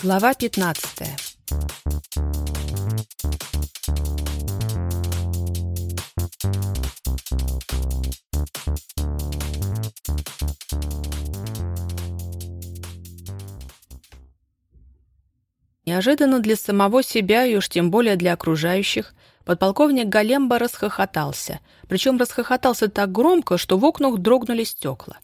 Глава 15 Неожиданно для самого себя и уж тем более для окружающих подполковник Галемба расхохотался, причем расхохотался так громко, что в окнах дрогнули стекла.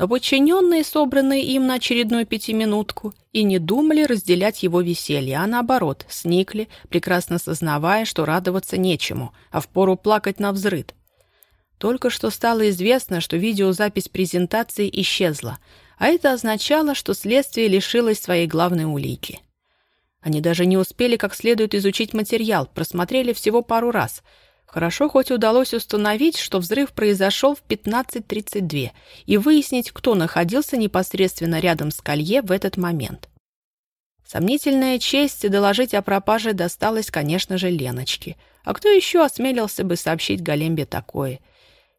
Но подчиненные, собранные им на очередную пятиминутку, и не думали разделять его веселье, а наоборот, сникли, прекрасно сознавая, что радоваться нечему, а впору плакать на взрыд. Только что стало известно, что видеозапись презентации исчезла, а это означало, что следствие лишилось своей главной улики — они даже не успели как следует изучить материал, просмотрели всего пару раз. Хорошо хоть удалось установить, что взрыв произошел в 15.32 и выяснить, кто находился непосредственно рядом с колье в этот момент. Сомнительная честь доложить о пропаже досталась, конечно же, Леночке. А кто еще осмелился бы сообщить Галембе такое?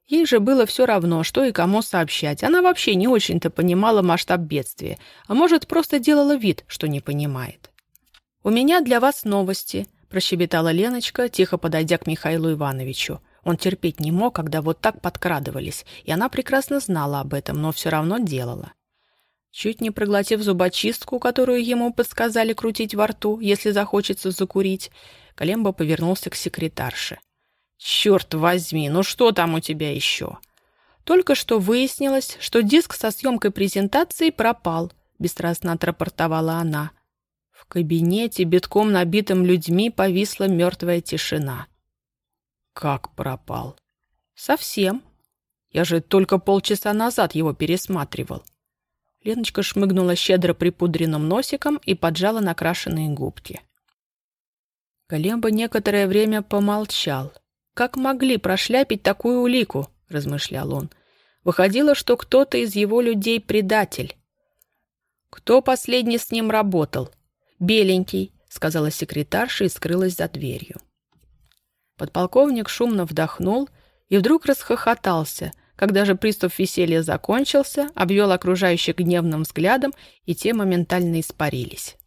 Ей же было все равно, что и кому сообщать. Она вообще не очень-то понимала масштаб бедствия, а может, просто делала вид, что не понимает. «У меня для вас новости», — прощебетала Леночка, тихо подойдя к Михаилу Ивановичу. Он терпеть не мог, когда вот так подкрадывались, и она прекрасно знала об этом, но все равно делала. Чуть не проглотив зубочистку, которую ему подсказали крутить во рту, если захочется закурить, Колембо повернулся к секретарше. «Черт возьми, ну что там у тебя еще?» Только что выяснилось, что диск со съемкой презентации пропал, бесстрастно отрапортовала она кабинете, битком набитым людьми, повисла мертвая тишина. Как пропал? Совсем. Я же только полчаса назад его пересматривал. Леночка шмыгнула щедро припудренным носиком и поджала накрашенные губки. Колемба некоторое время помолчал. «Как могли прошляпить такую улику?» — размышлял он. «Выходило, что кто-то из его людей предатель. Кто последний с ним работал? «Беленький», — сказала секретарша и скрылась за дверью. Подполковник шумно вдохнул и вдруг расхохотался, когда же приступ веселья закончился, обвел окружающих гневным взглядом, и те моментально испарились.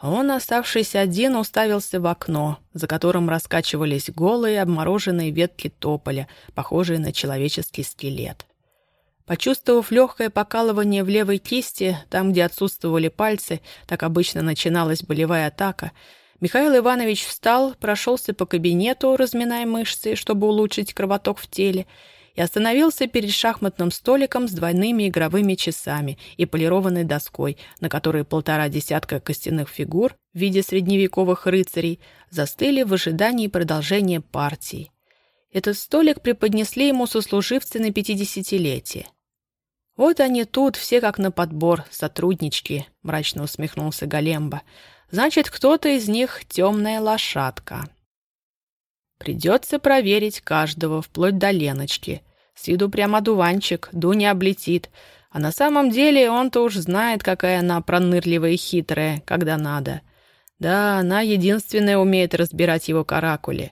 Он, оставшийся один, уставился в окно, за которым раскачивались голые обмороженные ветки тополя, похожие на человеческий скелет. Почувствовав легкое покалывание в левой кисти, там, где отсутствовали пальцы, так обычно начиналась болевая атака, Михаил Иванович встал, прошелся по кабинету, разминая мышцы, чтобы улучшить кровоток в теле, и остановился перед шахматным столиком с двойными игровыми часами и полированной доской, на которой полтора десятка костяных фигур в виде средневековых рыцарей застыли в ожидании продолжения партии. Этот столик преподнесли ему сослуживцы на пятидесятилетие. «Вот они тут, все как на подбор, сотруднички», — мрачно усмехнулся Галемба. «Значит, кто-то из них темная лошадка». «Придется проверить каждого, вплоть до Леночки. С виду прямо дуванчик, Дуня облетит. А на самом деле он-то уж знает, какая она пронырливая и хитрая, когда надо. Да, она единственная умеет разбирать его каракули.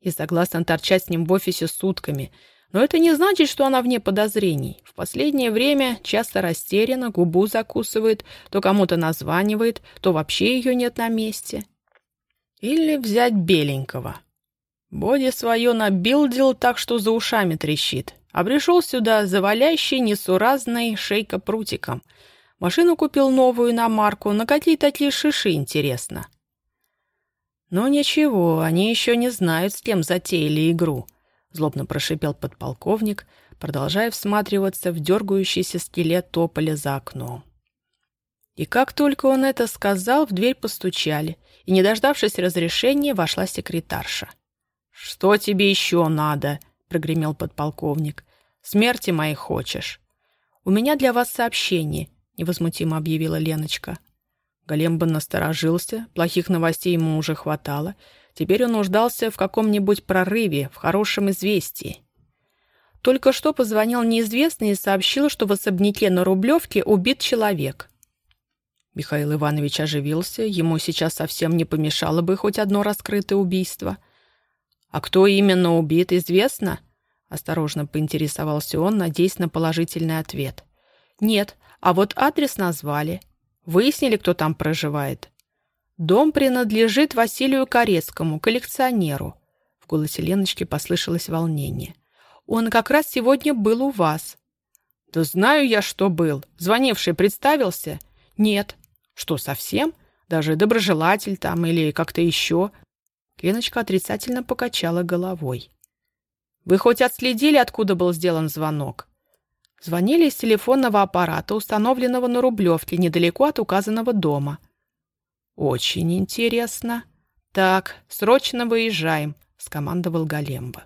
И согласна торчать с ним в офисе сутками — но это не значит, что она вне подозрений. В последнее время часто растеряна, губу закусывает, то кому-то названивает, то вообще ее нет на месте. Или взять беленького. Боди свое набилдил так, что за ушами трещит, а пришел сюда завалящий несуразный шейка прутиком. Машину купил новую на марку, на какие такие шиши, интересно. Но ничего, они еще не знают, с кем затеяли игру —— злобно прошипел подполковник, продолжая всматриваться в дергающийся скелет тополя за окном. И как только он это сказал, в дверь постучали, и, не дождавшись разрешения, вошла секретарша. «Что тебе еще надо?» — прогремел подполковник. «Смерти моей хочешь?» «У меня для вас сообщение», — невозмутимо объявила Леночка. Големба насторожился, плохих новостей ему уже хватало — Теперь он нуждался в каком-нибудь прорыве, в хорошем известии. Только что позвонил неизвестный и сообщил, что в особняке на Рублевке убит человек. Михаил Иванович оживился, ему сейчас совсем не помешало бы хоть одно раскрытое убийство. «А кто именно убит, известно?» Осторожно поинтересовался он, надеясь на положительный ответ. «Нет, а вот адрес назвали». Выяснили, кто там проживает?» «Дом принадлежит Василию Корецкому, коллекционеру». В голосе Леночки послышалось волнение. «Он как раз сегодня был у вас». «Да знаю я, что был. Звонивший представился?» «Нет». «Что, совсем? Даже доброжелатель там или как-то еще?» Леночка отрицательно покачала головой. «Вы хоть отследили, откуда был сделан звонок?» Звонили из телефонного аппарата, установленного на Рублевке, недалеко от указанного дома. «Очень интересно. Так, срочно выезжаем», — скомандовал Галемба.